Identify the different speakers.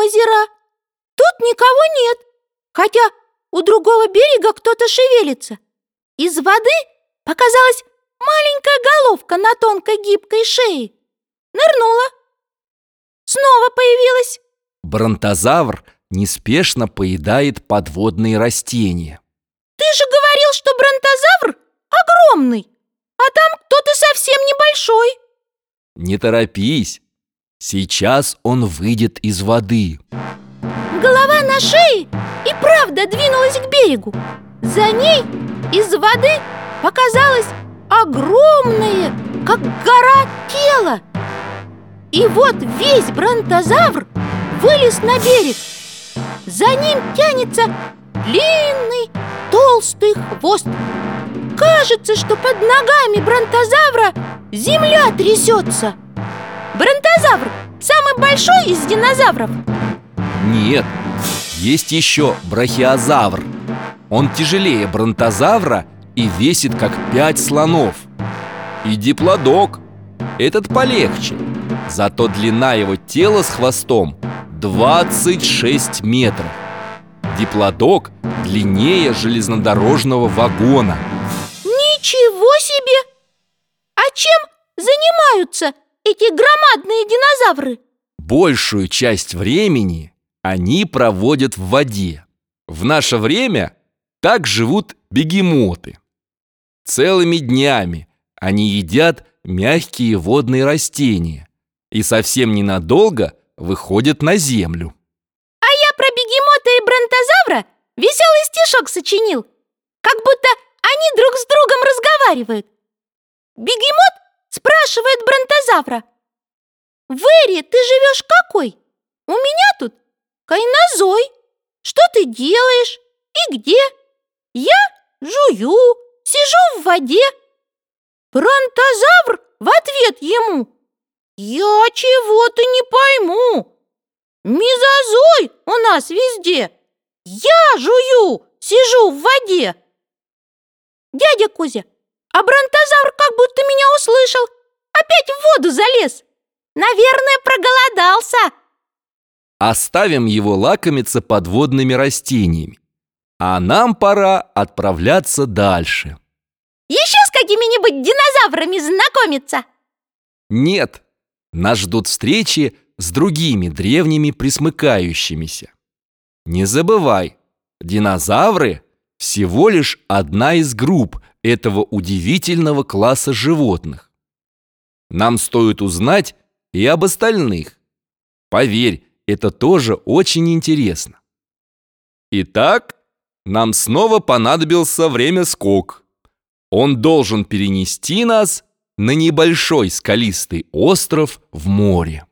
Speaker 1: озеро. Тут никого нет, хотя у другого берега кто-то шевелится. Из воды показалась маленькая головка на тонкой гибкой шее. Нырнула. Снова появилась.
Speaker 2: Бронтозавр неспешно поедает подводные растения.
Speaker 1: Ты же говорил, что бронтозавр огромный, а там кто-то совсем небольшой.
Speaker 2: Не торопись, сейчас он выйдет из воды.
Speaker 1: Голова на шее и правда двинулась к берегу. За ней из воды показалось огромное, как гора тело. И вот весь бронтозавр вылез на берег. За ним тянется длинный толстый хвост. Кажется, что под ногами бронтозавра земля трясется. Бронтозавр самый большой из динозавров.
Speaker 2: Нет, есть еще брахиозавр. Он тяжелее бронтозавра и весит как пять слонов. И диплодок. Этот полегче. Зато длина его тела с хвостом 26 метров. Диплодок длиннее железнодорожного вагона.
Speaker 1: Ничего себе! А чем занимаются эти громадные динозавры?
Speaker 2: Большую часть времени они проводят в воде. В наше время так живут бегемоты. Целыми днями они едят мягкие водные растения и совсем ненадолго выходят на землю.
Speaker 1: А я про бегемота и бронтозавра веселый стишок сочинил. Как будто они друг с другом разговаривают. Бегемот спрашивает бронтозавра. В Эре ты живешь какой? У меня тут кайнозой. Что ты делаешь? И где? Я жую, сижу в воде. Бронтозавр в ответ ему. Я чего-то не пойму. Мезозой у нас везде. Я жую, сижу в воде. Дядя Кузя, а бронтозавр как будто меня услышал. Опять в воду залез. Наверное, проголодался.
Speaker 2: Оставим его лакомиться подводными растениями. А нам пора отправляться дальше.
Speaker 1: Еще с какими-нибудь динозаврами знакомиться?
Speaker 2: Нет, нас ждут встречи с другими древними присмыкающимися. Не забывай, динозавры всего лишь одна из групп этого удивительного класса животных. Нам стоит узнать и об остальных. Поверь, это тоже очень интересно. Итак, нам снова понадобился время скок. Он должен перенести нас на небольшой скалистый остров в море.